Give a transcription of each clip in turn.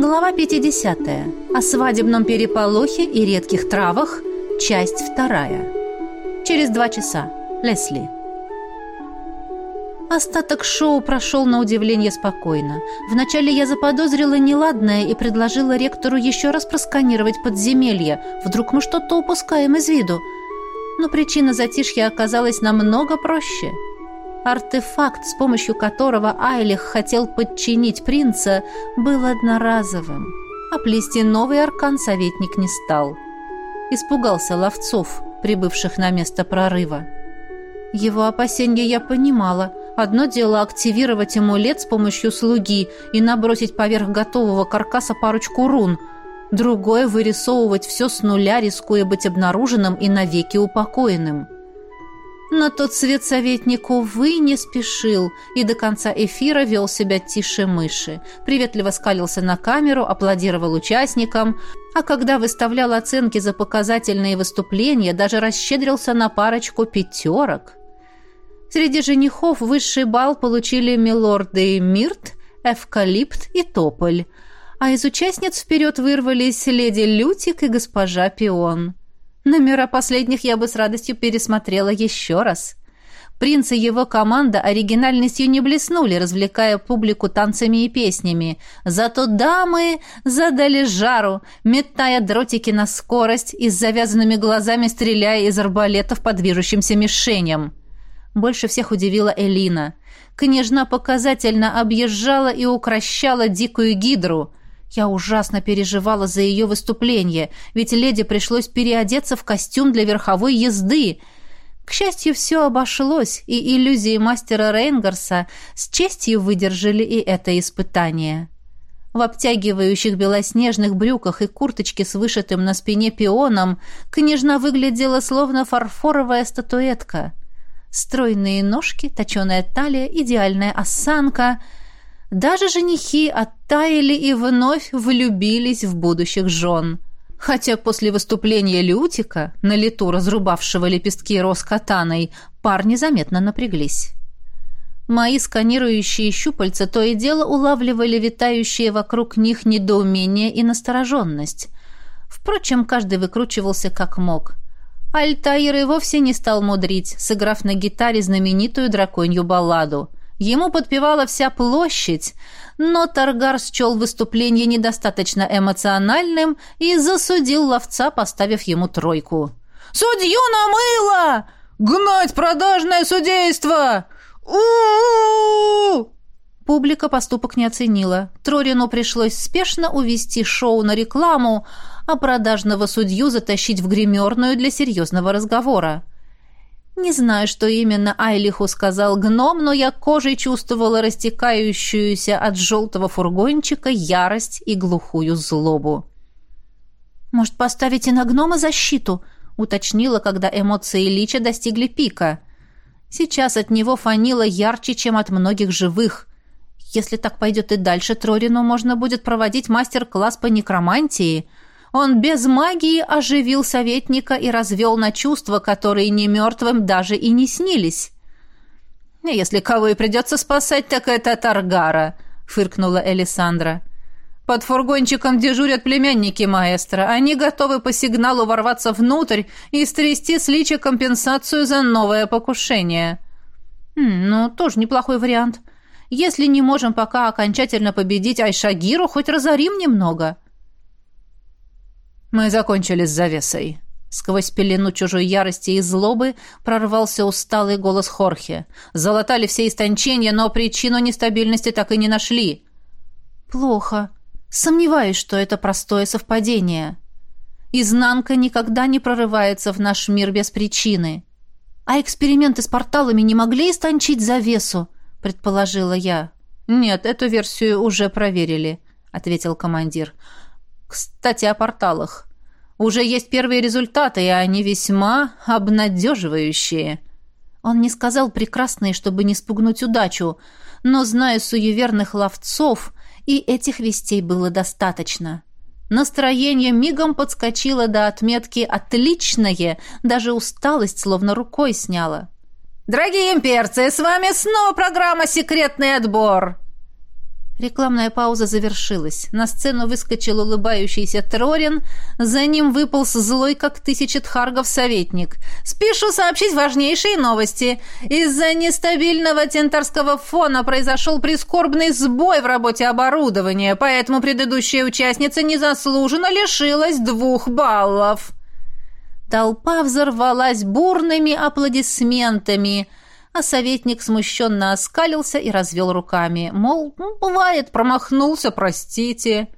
Глава 50. О свадебном переполохе и редких травах. Часть вторая. Через два часа. Лесли. Остаток шоу прошел на удивление спокойно. Вначале я заподозрила неладное и предложила ректору еще раз просканировать подземелье. Вдруг мы что-то упускаем из виду. Но причина затишья оказалась намного проще – Артефакт, с помощью которого Айлих хотел подчинить принца, был одноразовым, а плести новый аркан советник не стал. Испугался ловцов, прибывших на место прорыва. Его опасения я понимала. Одно дело активировать амулет с помощью слуги и набросить поверх готового каркаса парочку рун. Другое — вырисовывать все с нуля, рискуя быть обнаруженным и навеки упокоенным. Но тот свет советник, увы, не спешил и до конца эфира вел себя тише мыши. Приветливо скалился на камеру, аплодировал участникам, а когда выставлял оценки за показательные выступления, даже расщедрился на парочку пятерок. Среди женихов высший бал получили милорды Мирт, Эвкалипт и Тополь, а из участниц вперед вырвались леди Лютик и госпожа Пион. Номера последних я бы с радостью пересмотрела еще раз. Принц и его команда оригинальностью не блеснули, развлекая публику танцами и песнями. Зато дамы задали жару, метая дротики на скорость и с завязанными глазами стреляя из арбалетов по движущимся мишеням. Больше всех удивила Элина. Княжна показательно объезжала и укращала дикую гидру. Я ужасно переживала за ее выступление, ведь леди пришлось переодеться в костюм для верховой езды. К счастью, все обошлось, и иллюзии мастера Рейнгарса с честью выдержали и это испытание. В обтягивающих белоснежных брюках и курточке с вышитым на спине пионом княжна выглядела словно фарфоровая статуэтка. Стройные ножки, точеная талия, идеальная осанка — даже женихи оттаяли и вновь влюбились в будущих жен. Хотя после выступления Лютика, на лету разрубавшего лепестки роз катаной, парни заметно напряглись. Мои сканирующие щупальца то и дело улавливали витающие вокруг них недоумение и настороженность. Впрочем, каждый выкручивался как мог. Альтаир и вовсе не стал мудрить, сыграв на гитаре знаменитую драконью балладу – Ему подпевала вся площадь, но Таргар счел выступление недостаточно эмоциональным и засудил ловца, поставив ему тройку. «Судью намыло! Гнать продажное судейство! у Публика поступок не оценила. Трорину пришлось спешно увести шоу на рекламу, а продажного судью затащить в гримерную для серьезного разговора. Не знаю, что именно Айлиху сказал гном, но я кожей чувствовала растекающуюся от желтого фургончика ярость и глухую злобу. «Может, поставите на гнома защиту?» — уточнила, когда эмоции Лича достигли пика. Сейчас от него фанило ярче, чем от многих живых. Если так пойдет и дальше, Трорину можно будет проводить мастер-класс по некромантии — он без магии оживил советника и развел на чувства, которые не мертвым даже и не снились. «Если кого и придется спасать, так это Таргара», — фыркнула Элисандра. «Под фургончиком дежурят племянники маэстро. Они готовы по сигналу ворваться внутрь и стрясти с лича компенсацию за новое покушение». «Хм, «Ну, тоже неплохой вариант. Если не можем пока окончательно победить Айшагиру, хоть разорим немного». «Мы закончили с завесой». Сквозь пелену чужой ярости и злобы прорвался усталый голос Хорхе. «Залатали все истончения, но причину нестабильности так и не нашли». «Плохо. Сомневаюсь, что это простое совпадение. Изнанка никогда не прорывается в наш мир без причины. А эксперименты с порталами не могли истончить завесу?» — предположила я. «Нет, эту версию уже проверили», — ответил командир. Кстати, о порталах. Уже есть первые результаты, и они весьма обнадеживающие. Он не сказал прекрасные, чтобы не спугнуть удачу, но, зная суеверных ловцов, и этих вестей было достаточно. Настроение мигом подскочило до отметки «отличное», даже усталость словно рукой сняла. «Дорогие имперцы, с вами снова программа «Секретный отбор». Рекламная пауза завершилась. На сцену выскочил улыбающийся Трорин, за ним выполз злой, как тысяча тхаргов, советник. «Спешу сообщить важнейшие новости. Из-за нестабильного тентарского фона произошел прискорбный сбой в работе оборудования, поэтому предыдущая участница незаслуженно лишилась двух баллов». Толпа взорвалась бурными аплодисментами – а советник смущенно оскалился и развел руками. Мол, ну, бывает, промахнулся, простите.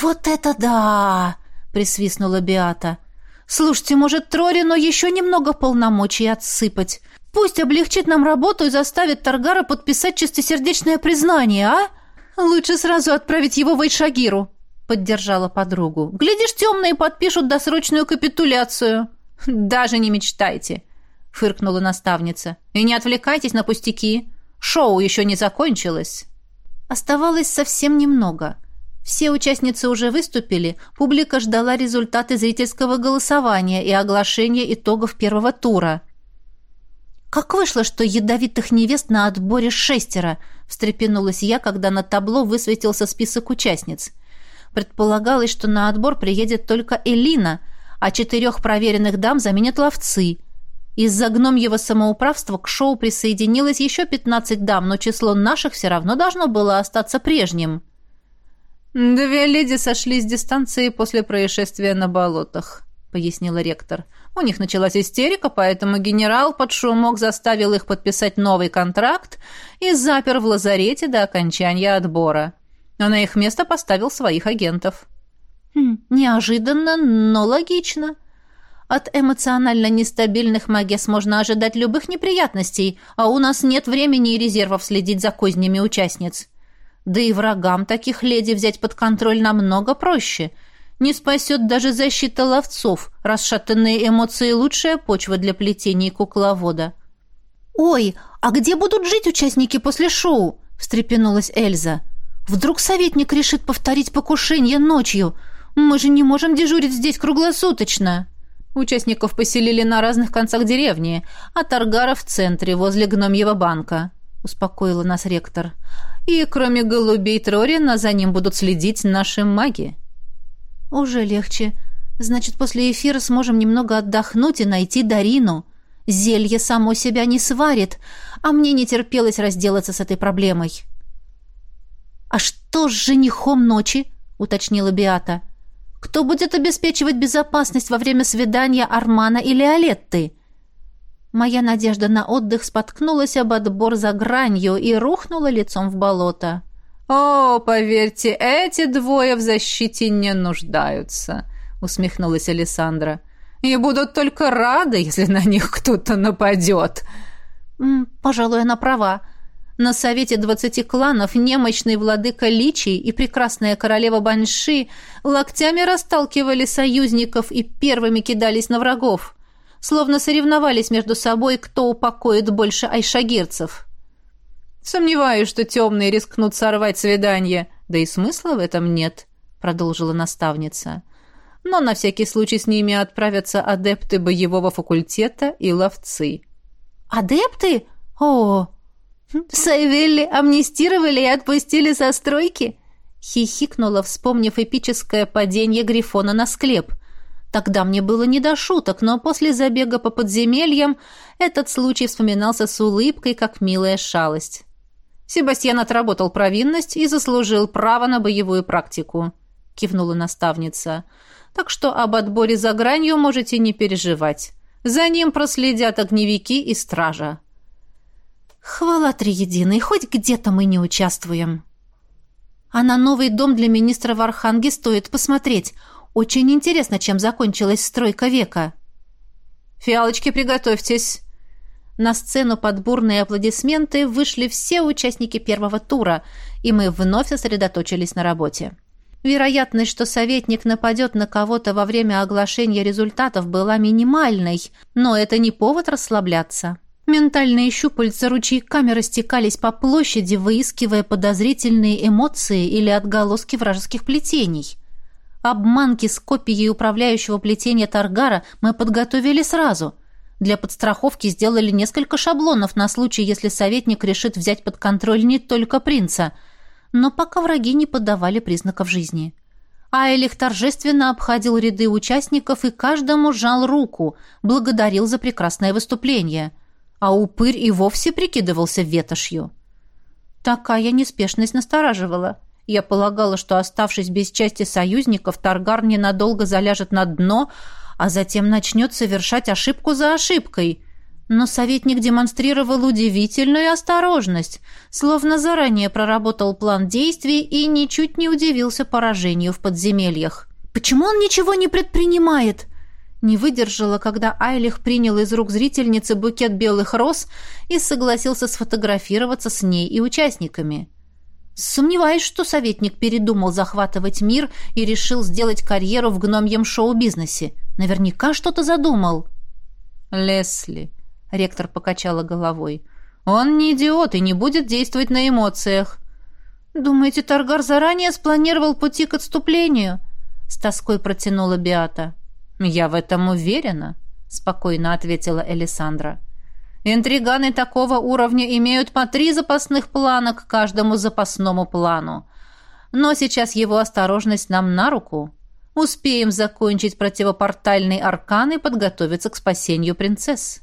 «Вот это да!» — присвистнула Биата. «Слушайте, может, Трорину еще немного полномочий отсыпать? Пусть облегчит нам работу и заставит Таргара подписать чистосердечное признание, а? Лучше сразу отправить его в Айшагиру», — поддержала подругу. «Глядишь, темные подпишут досрочную капитуляцию». «Даже не мечтайте», фыркнула наставница. «И не отвлекайтесь на пустяки. Шоу еще не закончилось». Оставалось совсем немного. Все участницы уже выступили, публика ждала результаты зрительского голосования и оглашения итогов первого тура. «Как вышло, что ядовитых невест на отборе шестеро?» – встрепенулась я, когда на табло высветился список участниц. Предполагалось, что на отбор приедет только Элина, а четырех проверенных дам заменят ловцы – из-за гномьего самоуправства к шоу присоединилось еще 15 дам, но число наших все равно должно было остаться прежним. «Две леди сошли с дистанции после происшествия на болотах», — пояснила ректор. «У них началась истерика, поэтому генерал под шумок заставил их подписать новый контракт и запер в лазарете до окончания отбора. А на их место поставил своих агентов». «Хм, «Неожиданно, но логично», от эмоционально нестабильных магес можно ожидать любых неприятностей, а у нас нет времени и резервов следить за кознями участниц. Да и врагам таких леди взять под контроль намного проще. Не спасет даже защита ловцов. Расшатанные эмоции – лучшая почва для плетения кукловода. «Ой, а где будут жить участники после шоу?» – встрепенулась Эльза. «Вдруг советник решит повторить покушение ночью? Мы же не можем дежурить здесь круглосуточно!» Участников поселили на разных концах деревни, а Таргара в центре, возле гномьего банка», — успокоила нас ректор. «И кроме голубей Трорина за ним будут следить наши маги». «Уже легче. Значит, после эфира сможем немного отдохнуть и найти Дарину. Зелье само себя не сварит, а мне не терпелось разделаться с этой проблемой». «А что с женихом ночи?» — уточнила Биата. — кто будет обеспечивать безопасность во время свидания Армана или Алетты? Моя надежда на отдых споткнулась об отбор за гранью и рухнула лицом в болото. «О, поверьте, эти двое в защите не нуждаются», — усмехнулась Александра. «И будут только рады, если на них кто-то нападет». «Пожалуй, она права. На совете двадцати кланов немощный владыка Личий и прекрасная королева Банши локтями расталкивали союзников и первыми кидались на врагов, словно соревновались между собой, кто упокоит больше айшагирцев. «Сомневаюсь, что темные рискнут сорвать свидание, да и смысла в этом нет», — продолжила наставница. «Но на всякий случай с ними отправятся адепты боевого факультета и ловцы». «Адепты? О, «Сайвелли амнистировали и отпустили со стройки?» Хихикнула, вспомнив эпическое падение Грифона на склеп. Тогда мне было не до шуток, но после забега по подземельям этот случай вспоминался с улыбкой, как милая шалость. Себастьян отработал провинность и заслужил право на боевую практику, кивнула наставница. Так что об отборе за гранью можете не переживать. За ним проследят огневики и стража. Хвала Триединой, хоть где-то мы не участвуем. А на новый дом для министра в Арханге стоит посмотреть. Очень интересно, чем закончилась стройка века. Фиалочки, приготовьтесь. На сцену под бурные аплодисменты вышли все участники первого тура, и мы вновь сосредоточились на работе. Вероятность, что советник нападет на кого-то во время оглашения результатов, была минимальной, но это не повод расслабляться. Ментальные щупальца ручейками растекались по площади, выискивая подозрительные эмоции или отголоски вражеских плетений. Обманки с копией управляющего плетения Таргара мы подготовили сразу. Для подстраховки сделали несколько шаблонов на случай, если советник решит взять под контроль не только принца. но пока враги не подавали признаков жизни. Айлих торжественно обходил ряды участников и каждому жал руку, благодарил за прекрасное выступление, а упырь и вовсе прикидывался ветошью. Такая неспешность настораживала. Я полагала, что, оставшись без части союзников, Таргар ненадолго заляжет на дно, а затем начнет совершать ошибку за ошибкой. Но советник демонстрировал удивительную осторожность, словно заранее проработал план действий и ничуть не удивился поражению в подземельях. «Почему он ничего не предпринимает?» Не выдержала, когда Айлих принял из рук зрительницы букет белых роз и согласился сфотографироваться с ней и участниками. Сомневаюсь, что советник передумал захватывать мир и решил сделать карьеру в гномьем шоу-бизнесе. Наверняка что-то задумал. «Лесли», — ректор покачала головой, — «он не идиот и не будет действовать на эмоциях». «Думаете, Таргар заранее спланировал пути к отступлению?» — с тоской протянула Биата. «Я в этом уверена», — спокойно ответила Элисандра. «Интриганы такого уровня имеют по три запасных плана к каждому запасному плану. Но сейчас его осторожность нам на руку. Успеем закончить противопортальный аркан и подготовиться к спасению принцесс».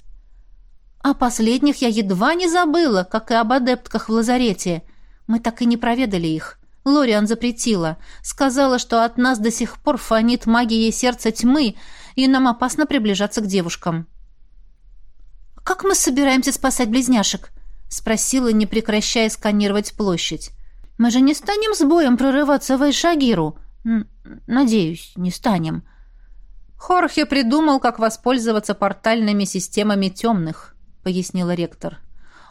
«О последних я едва не забыла, как и об адептках в лазарете. Мы так и не проведали их. Лориан запретила. Сказала, что от нас до сих пор фонит магией сердца тьмы, и нам опасно приближаться к девушкам. «Как мы собираемся спасать близняшек?» — спросила, не прекращая сканировать площадь. «Мы же не станем с боем прорываться в Айшагиру?» «Надеюсь, не станем». «Хорхе придумал, как воспользоваться портальными системами темных», — пояснила ректор.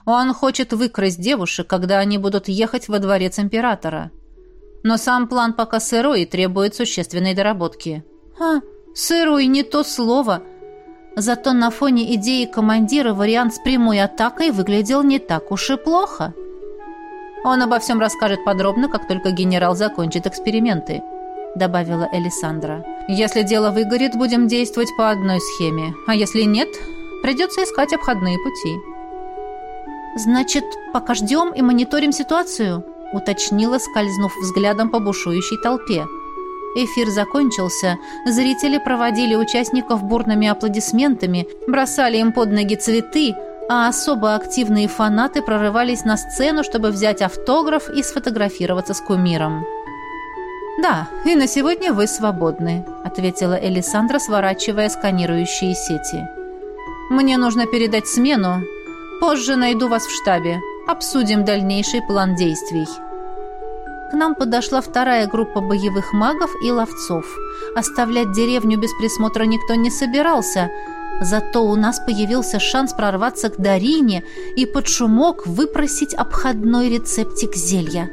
«Он хочет выкрасть девушек, когда они будут ехать во дворец императора. Но сам план пока сырой и требует существенной доработки». «А, сырой не то слово. Зато на фоне идеи командира вариант с прямой атакой выглядел не так уж и плохо». «Он обо всем расскажет подробно, как только генерал закончит эксперименты», — добавила Элисандра. «Если дело выгорит, будем действовать по одной схеме, а если нет, придется искать обходные пути». «Значит, пока ждем и мониторим ситуацию?» Уточнила, скользнув взглядом по бушующей толпе. Эфир закончился, зрители проводили участников бурными аплодисментами, бросали им под ноги цветы, а особо активные фанаты прорывались на сцену, чтобы взять автограф и сфотографироваться с кумиром. «Да, и на сегодня вы свободны», — ответила Элисандра, сворачивая сканирующие сети. «Мне нужно передать смену. Позже найду вас в штабе. Обсудим дальнейший план действий». К нам подошла вторая группа боевых магов и ловцов. Оставлять деревню без присмотра никто не собирался, зато у нас появился шанс прорваться к Дарине и под шумок выпросить обходной рецептик зелья.